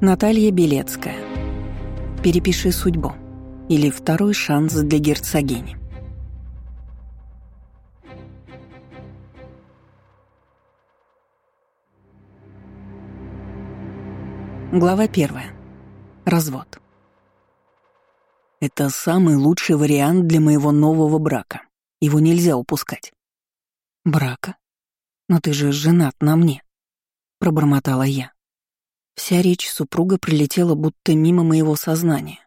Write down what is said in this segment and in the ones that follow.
Наталья Белецкая. Перепиши судьбу. Или второй шанс для герцогини. Глава первая. Развод. Это самый лучший вариант для моего нового брака. Его нельзя упускать. Брака? Но ты же женат на мне, пробормотала я. Вся речь супруга пролетела будто мимо моего сознания.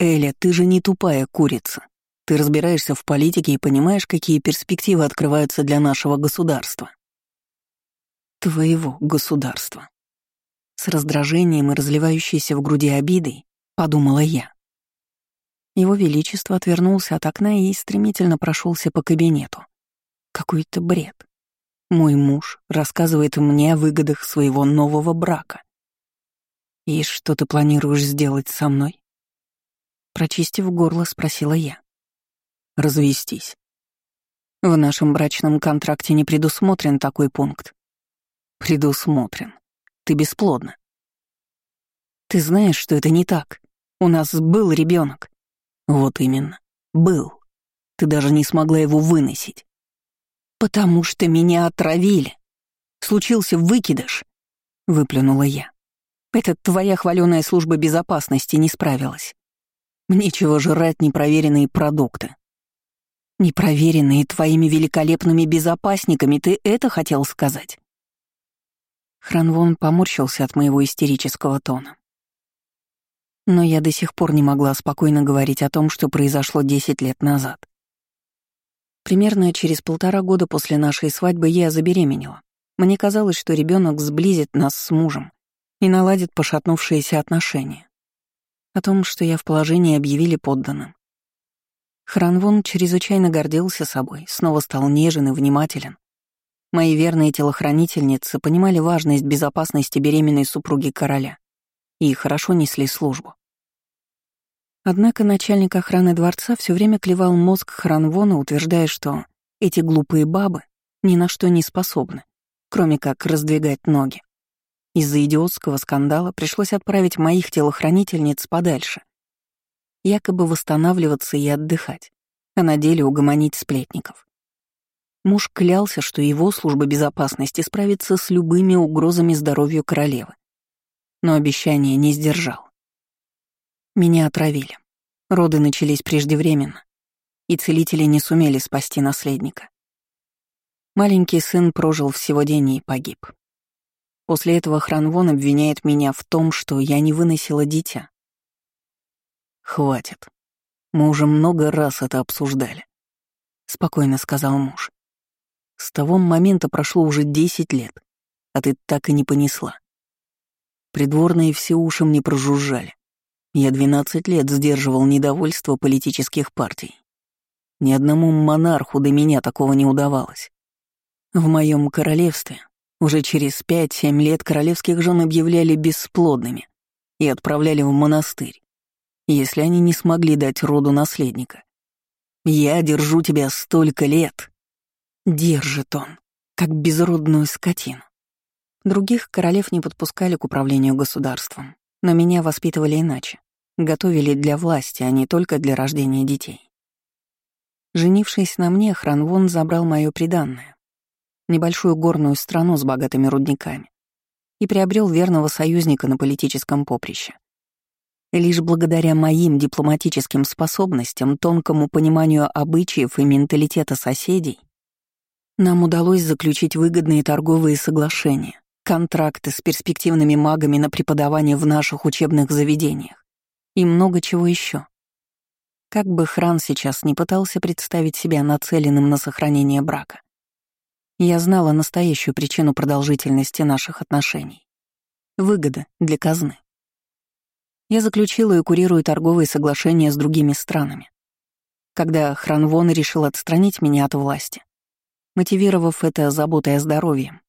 «Эля, ты же не тупая курица. Ты разбираешься в политике и понимаешь, какие перспективы открываются для нашего государства». «Твоего государства». С раздражением и разливающейся в груди обидой подумала я. Его Величество отвернулся от окна и стремительно прошелся по кабинету. Какой-то бред. Мой муж рассказывает мне о выгодах своего нового брака. «И что ты планируешь сделать со мной?» Прочистив горло, спросила я. «Развестись. В нашем брачном контракте не предусмотрен такой пункт. Предусмотрен. Ты бесплодна. Ты знаешь, что это не так. У нас был ребенок. Вот именно. Был. Ты даже не смогла его выносить. «Потому что меня отравили. Случился выкидыш», — выплюнула я. «Это твоя хваленая служба безопасности не справилась. Нечего жрать непроверенные продукты». «Непроверенные твоими великолепными безопасниками, ты это хотел сказать?» Хранвон поморщился от моего истерического тона. Но я до сих пор не могла спокойно говорить о том, что произошло десять лет назад. Примерно через полтора года после нашей свадьбы я забеременела. Мне казалось, что ребенок сблизит нас с мужем и наладит пошатнувшиеся отношения. О том, что я в положении объявили подданным. Хранвон чрезвычайно гордился собой, снова стал нежен и внимателен. Мои верные телохранительницы понимали важность безопасности беременной супруги короля и хорошо несли службу. Однако начальник охраны дворца все время клевал мозг Хранвона, утверждая, что эти глупые бабы ни на что не способны, кроме как раздвигать ноги. Из-за идиотского скандала пришлось отправить моих телохранительниц подальше. Якобы восстанавливаться и отдыхать, а на деле угомонить сплетников. Муж клялся, что его служба безопасности справится с любыми угрозами здоровью королевы. Но обещание не сдержал. Меня отравили. Роды начались преждевременно, и целители не сумели спасти наследника. Маленький сын прожил всего день и погиб. После этого Хранвон обвиняет меня в том, что я не выносила дитя. «Хватит. Мы уже много раз это обсуждали», — спокойно сказал муж. «С того момента прошло уже десять лет, а ты так и не понесла. Придворные все уши мне прожужжали. Я 12 лет сдерживал недовольство политических партий. Ни одному монарху до меня такого не удавалось. В моем королевстве уже через 5-7 лет королевских жен объявляли бесплодными и отправляли в монастырь, если они не смогли дать роду наследника. Я держу тебя столько лет. Держит он, как безродную скотину. Других королев не подпускали к управлению государством, но меня воспитывали иначе. Готовили для власти, а не только для рождения детей. Женившись на мне, Хранвон забрал мое приданное, небольшую горную страну с богатыми рудниками, и приобрел верного союзника на политическом поприще. И лишь благодаря моим дипломатическим способностям, тонкому пониманию обычаев и менталитета соседей, нам удалось заключить выгодные торговые соглашения, контракты с перспективными магами на преподавание в наших учебных заведениях и много чего еще. Как бы Хран сейчас не пытался представить себя нацеленным на сохранение брака. Я знала настоящую причину продолжительности наших отношений. Выгода для казны. Я заключила и курирую торговые соглашения с другими странами. Когда Хранвон решил отстранить меня от власти, мотивировав это заботой о здоровье,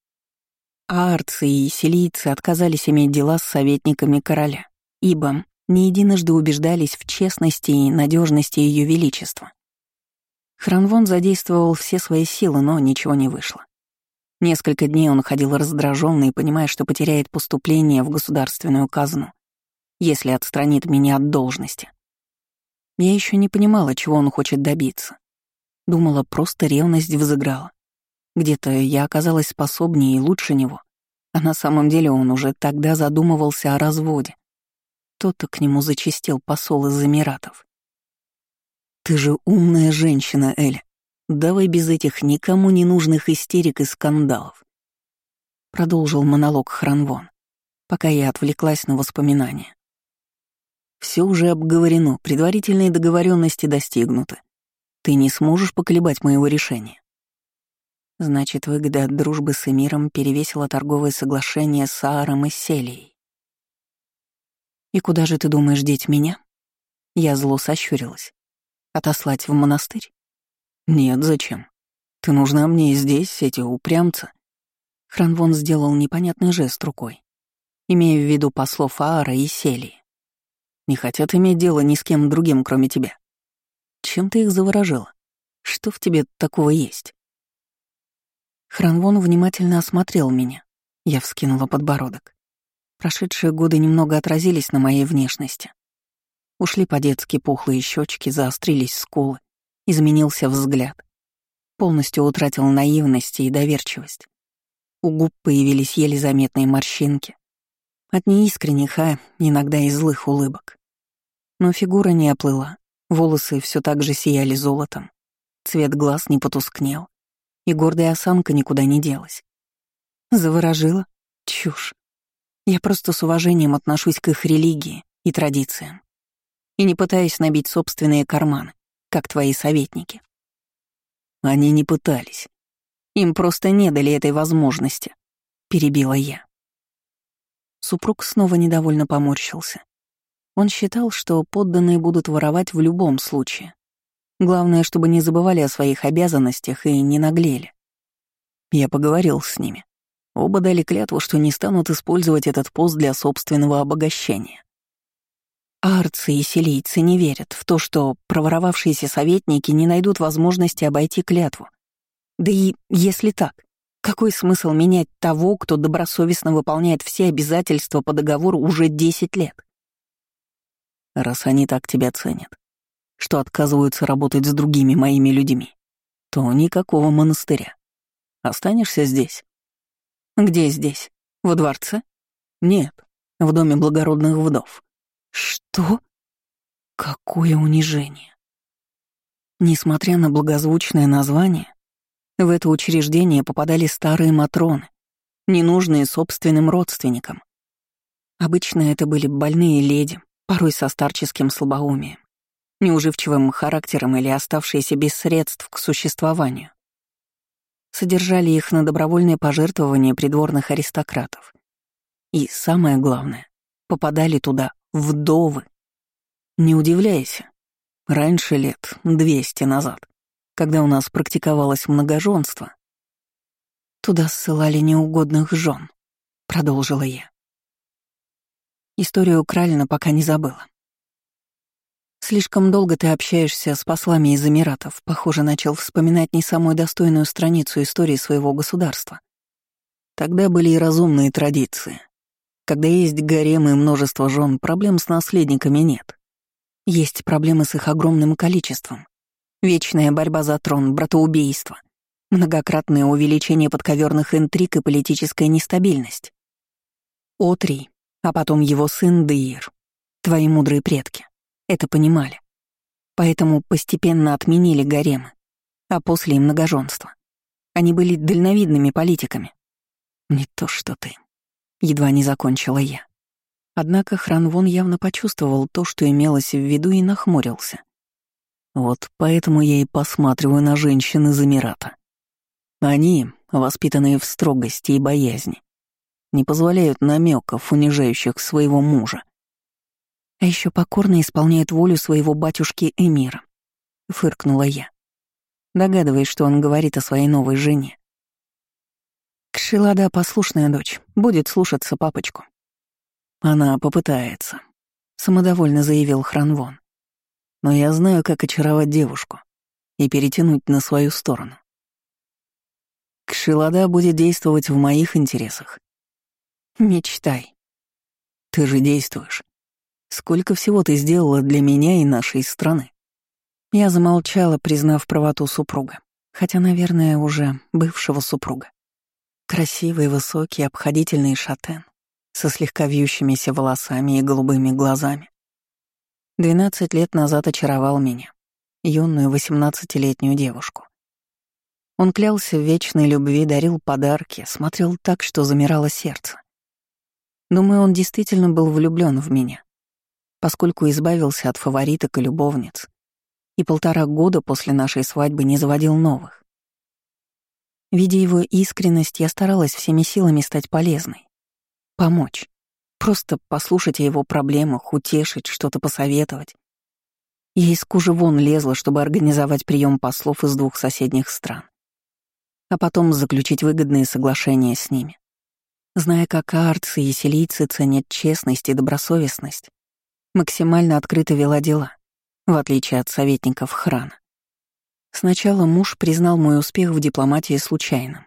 Аарцы и силийцы отказались иметь дела с советниками короля, ибо не единожды убеждались в честности и надежности Ее Величества. Хранвон задействовал все свои силы, но ничего не вышло. Несколько дней он ходил раздраженный, понимая, что потеряет поступление в государственную казну, если отстранит меня от должности. Я еще не понимала, чего он хочет добиться. Думала, просто ревность взыграла. Где-то я оказалась способнее и лучше него. А на самом деле он уже тогда задумывался о разводе. Тот-то к нему зачистил посол из Эмиратов. «Ты же умная женщина, Эля. Давай без этих никому не нужных истерик и скандалов. Продолжил монолог Хранвон, пока я отвлеклась на воспоминания. Все уже обговорено, предварительные договоренности достигнуты. Ты не сможешь поколебать моего решения. Значит, выгода от дружбы с Эмиром перевесила торговое соглашение с Ааром и Селией. «И куда же ты думаешь деть меня?» Я зло сощурилась. «Отослать в монастырь?» «Нет, зачем? Ты нужна мне здесь, эти упрямцы». Хранвон сделал непонятный жест рукой, имея в виду послов Аара и Селии. «Не хотят иметь дело ни с кем другим, кроме тебя. Чем ты их заворожила? Что в тебе такого есть?» Хранвон внимательно осмотрел меня. Я вскинула подбородок. Прошедшие годы немного отразились на моей внешности. Ушли по-детски пухлые щечки, заострились скулы изменился взгляд. Полностью утратил наивность и доверчивость. У губ появились еле заметные морщинки. От неискренних, а иногда и злых улыбок. Но фигура не оплыла, волосы все так же сияли золотом, цвет глаз не потускнел, и гордая осанка никуда не делась. Заворожила? Чушь. Я просто с уважением отношусь к их религии и традициям. И не пытаюсь набить собственные карманы как твои советники. Они не пытались. Им просто не дали этой возможности, перебила я. Супруг снова недовольно поморщился. Он считал, что подданные будут воровать в любом случае. Главное, чтобы не забывали о своих обязанностях и не наглели. Я поговорил с ними. Оба дали клятву, что не станут использовать этот пост для собственного обогащения. Арцы и селийцы не верят в то, что проворовавшиеся советники не найдут возможности обойти клятву. Да и если так, какой смысл менять того, кто добросовестно выполняет все обязательства по договору уже 10 лет? Раз они так тебя ценят, что отказываются работать с другими моими людьми, то никакого монастыря. Останешься здесь? Где здесь? Во дворце? Нет, в доме благородных вдов. Что? Какое унижение. Несмотря на благозвучное название, в это учреждение попадали старые матроны, ненужные собственным родственникам. Обычно это были больные леди, порой со старческим слабоумием, неуживчивым характером или оставшиеся без средств к существованию. Содержали их на добровольные пожертвования придворных аристократов. И самое главное, попадали туда Вдовы. Не удивляйся. Раньше лет, двести назад, когда у нас практиковалось многоженство, туда ссылали неугодных жен, продолжила я. Историю Кралина пока не забыла. Слишком долго ты общаешься с послами из Эмиратов, похоже, начал вспоминать не самую достойную страницу истории своего государства. Тогда были и разумные традиции. Когда есть гарем и множество жен, проблем с наследниками нет. Есть проблемы с их огромным количеством. Вечная борьба за трон, братоубийство, многократное увеличение подковерных интриг и политическая нестабильность. Отрий, а потом его сын Деир, твои мудрые предки, это понимали. Поэтому постепенно отменили гаремы, а после и многоженство. Они были дальновидными политиками. Не то что ты. Едва не закончила я. Однако Хранвон явно почувствовал то, что имелось в виду, и нахмурился. Вот поэтому я и посматриваю на женщин из Эмирата. Они, воспитанные в строгости и боязни, не позволяют намеков, унижающих своего мужа. А еще покорно исполняют волю своего батюшки Эмира. Фыркнула я, догадываясь, что он говорит о своей новой жене. Кшилада — послушная дочь, будет слушаться папочку. Она попытается, — самодовольно заявил Хранвон. Но я знаю, как очаровать девушку и перетянуть на свою сторону. Кшилада будет действовать в моих интересах. Мечтай. Ты же действуешь. Сколько всего ты сделала для меня и нашей страны? Я замолчала, признав правоту супруга, хотя, наверное, уже бывшего супруга. Красивый, высокий, обходительный шатен, со слегка вьющимися волосами и голубыми глазами. Двенадцать лет назад очаровал меня, юную восемнадцатилетнюю девушку. Он клялся в вечной любви, дарил подарки, смотрел так, что замирало сердце. Думаю, он действительно был влюблен в меня, поскольку избавился от фавориток и любовниц, и полтора года после нашей свадьбы не заводил новых. Видя его искренность, я старалась всеми силами стать полезной, помочь, просто послушать о его проблемах, утешить, что-то посоветовать. Я из кожи вон лезла, чтобы организовать прием послов из двух соседних стран, а потом заключить выгодные соглашения с ними. Зная, как арцы и селийцы ценят честность и добросовестность, максимально открыто вела дела в отличие от советников храна. Сначала муж признал мой успех в дипломатии случайным.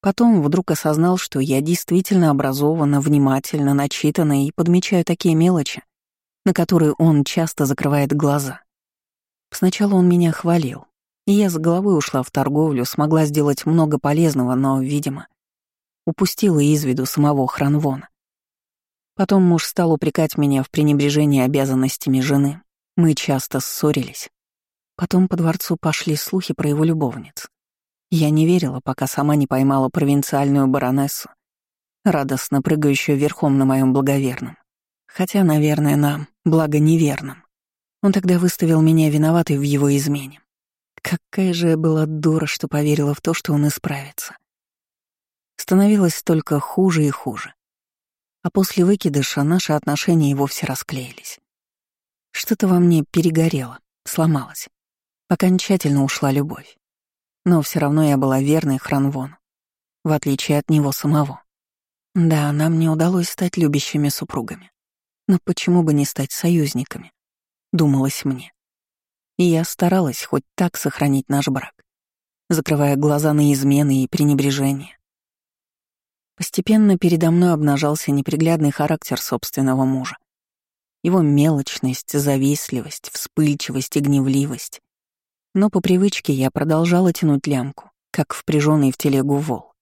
Потом вдруг осознал, что я действительно образована, внимательно, начитана и подмечаю такие мелочи, на которые он часто закрывает глаза. Сначала он меня хвалил, и я с головой ушла в торговлю, смогла сделать много полезного, но, видимо, упустила из виду самого Хранвона. Потом муж стал упрекать меня в пренебрежении обязанностями жены, мы часто ссорились. Потом по дворцу пошли слухи про его любовниц. Я не верила, пока сама не поймала провинциальную баронессу, радостно прыгающую верхом на моем благоверном. Хотя, наверное, на благо неверном. Он тогда выставил меня виноватой в его измене. Какая же я была дура, что поверила в то, что он исправится. Становилось только хуже и хуже. А после выкидыша наши отношения и вовсе расклеились. Что-то во мне перегорело, сломалось. Окончательно ушла любовь. Но все равно я была верной Хранвону, в отличие от него самого. Да, нам не удалось стать любящими супругами. Но почему бы не стать союзниками? Думалось мне. И я старалась хоть так сохранить наш брак, закрывая глаза на измены и пренебрежение. Постепенно передо мной обнажался неприглядный характер собственного мужа. Его мелочность, завистливость, вспыльчивость и гневливость. Но по привычке я продолжала тянуть лямку, как впряженный в телегу вол.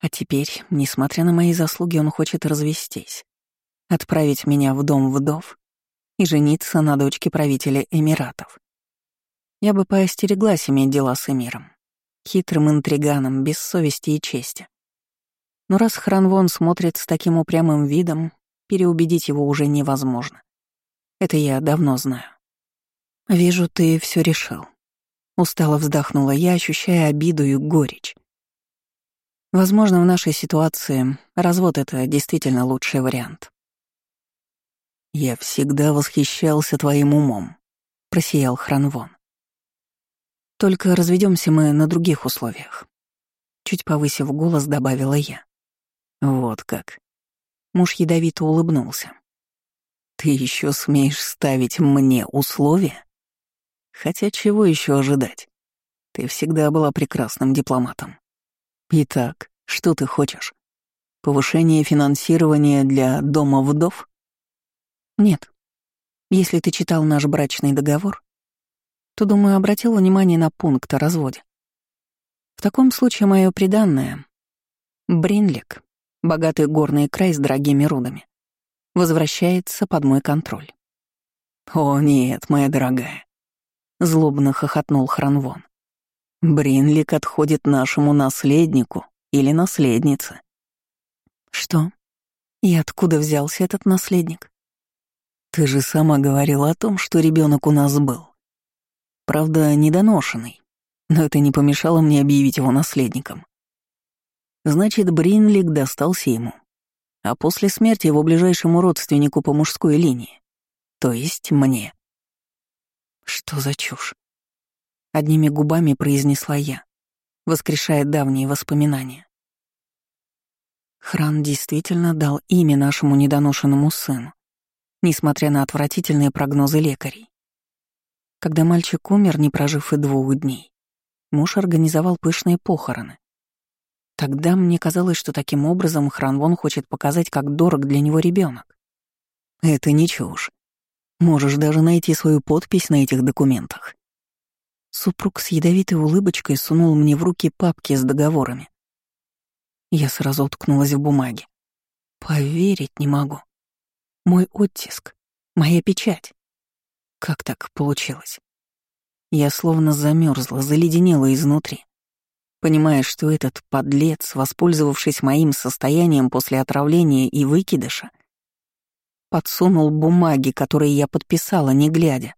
А теперь, несмотря на мои заслуги, он хочет развестись, отправить меня в дом вдов и жениться на дочке правителя Эмиратов. Я бы поостереглась иметь дела с Эмиром, хитрым интриганом, без совести и чести. Но раз Хранвон смотрит с таким упрямым видом, переубедить его уже невозможно. Это я давно знаю. «Вижу, ты все решил». Устало вздохнула я, ощущая обиду и горечь. Возможно, в нашей ситуации развод — это действительно лучший вариант. «Я всегда восхищался твоим умом», — просиял Хранвон. «Только разведемся мы на других условиях», — чуть повысив голос, добавила я. «Вот как. Муж ядовито улыбнулся. «Ты еще смеешь ставить мне условия? Хотя чего еще ожидать? Ты всегда была прекрасным дипломатом. Итак, что ты хочешь? Повышение финансирования для дома вдов? Нет. Если ты читал наш брачный договор, то, думаю, обратил внимание на пункт о разводе. В таком случае мое приданное — Бринлик богатый горный край с дорогими рудами, возвращается под мой контроль. «О нет, моя дорогая», — злобно хохотнул Хранвон. «Бринлик отходит нашему наследнику или наследнице». «Что? И откуда взялся этот наследник?» «Ты же сама говорила о том, что ребенок у нас был. Правда, недоношенный, но это не помешало мне объявить его наследником. Значит, Бринлик достался ему. А после смерти его ближайшему родственнику по мужской линии. То есть мне. Что за чушь? Одними губами произнесла я, воскрешая давние воспоминания. Хран действительно дал имя нашему недоношенному сыну, несмотря на отвратительные прогнозы лекарей. Когда мальчик умер, не прожив и двух дней, Муж организовал пышные похороны. Тогда мне казалось, что таким образом Хранвон хочет показать, как дорог для него ребенок. Это не чушь. Можешь даже найти свою подпись на этих документах. Супруг с ядовитой улыбочкой сунул мне в руки папки с договорами. Я сразу уткнулась в бумаге. Поверить не могу. Мой оттиск, моя печать. Как так получилось? Я словно замерзла, заледенела изнутри, понимая, что этот подлец, воспользовавшись моим состоянием после отравления и выкидыша, подсунул бумаги, которые я подписала, не глядя.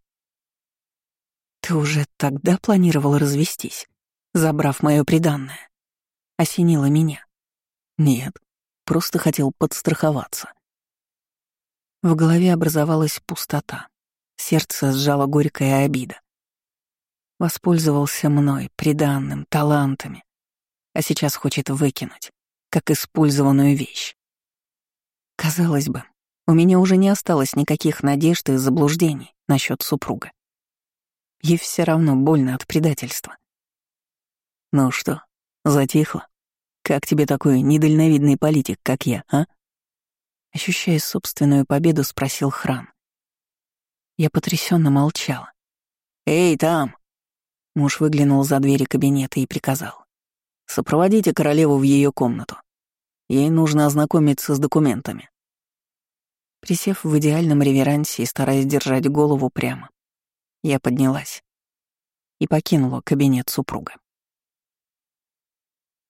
«Ты уже тогда планировал развестись, забрав мое приданное?» Осенило меня. «Нет, просто хотел подстраховаться». В голове образовалась пустота. Сердце сжало горькая обида. Воспользовался мной, приданным, талантами, а сейчас хочет выкинуть, как использованную вещь. Казалось бы, у меня уже не осталось никаких надежд и заблуждений насчет супруга. Ей все равно больно от предательства. Ну что, затихло? Как тебе такой недальновидный политик, как я, а? Ощущая собственную победу, спросил Хран. Я потрясенно молчала. «Эй, там!» Муж выглянул за двери кабинета и приказал. «Сопроводите королеву в ее комнату. Ей нужно ознакомиться с документами». Присев в идеальном реверансе и стараясь держать голову прямо, я поднялась и покинула кабинет супруга.